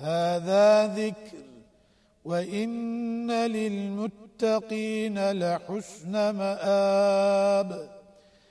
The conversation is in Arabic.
هذا ذكر وإن للمتقين لحسن مآب.